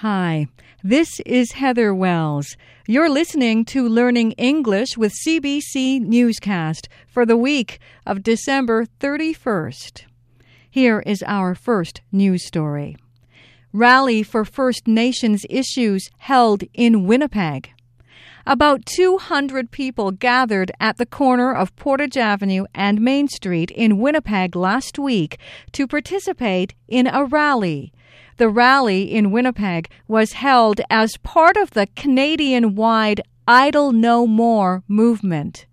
Hi, this is Heather Wells. You're listening to Learning English with CBC Newscast for the week of December 31st. Here is our first news story Rally for First Nations Issues held in Winnipeg. About 200 people gathered at the corner of Portage Avenue and Main Street in Winnipeg last week to participate in a rally. The rally in Winnipeg was held as part of the Canadian wide Idle No More movement.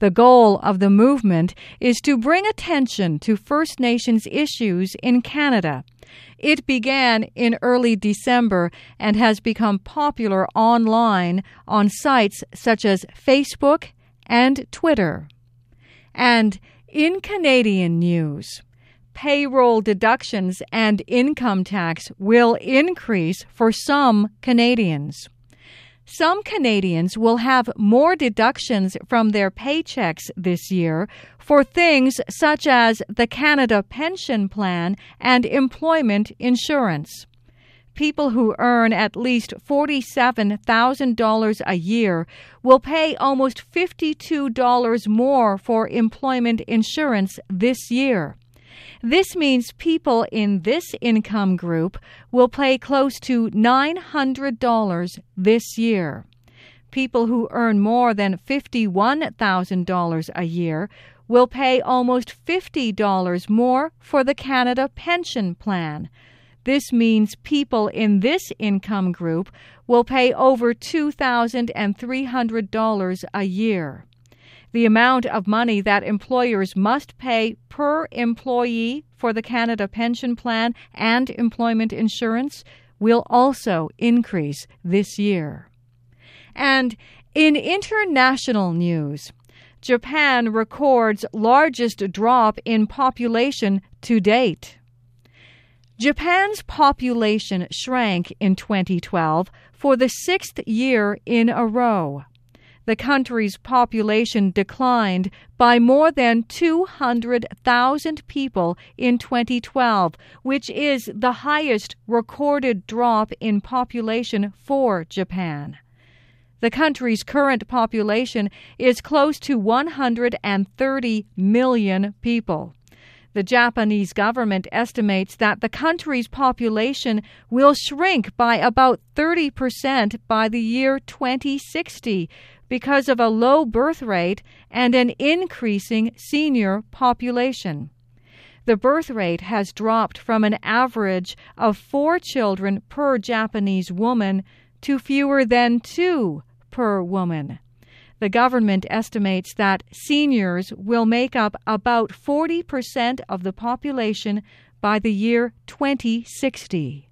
The goal of the movement is to bring attention to First Nations issues in Canada. It began in early December and has become popular online on sites such as Facebook and Twitter. And in Canadian news, payroll deductions and income tax will increase for some Canadians. Some Canadians will have more deductions from their paychecks this year for things such as the Canada Pension Plan and employment insurance. People who earn at least $47,000 a year will pay almost $52 more for employment insurance this year. This means people in this income group will pay close to $900 this year. People who earn more than $51,000 a year will pay almost $50 more for the Canada Pension Plan. This means people in this income group will pay over $2,300 a year. The amount of money that employers must pay per employee for the Canada Pension Plan and employment insurance will also increase this year. And in international news, Japan records largest drop in population to date. Japan's population shrank in 2012 for the sixth year in a row the country's population declined by more than 200,000 people in 2012, which is the highest recorded drop in population for Japan. The country's current population is close to 130 million people. The Japanese government estimates that the country's population will shrink by about 30% by the year 2060, because of a low birth rate and an increasing senior population. The birth rate has dropped from an average of four children per Japanese woman to fewer than two per woman. The government estimates that seniors will make up about 40% of the population by the year 2060.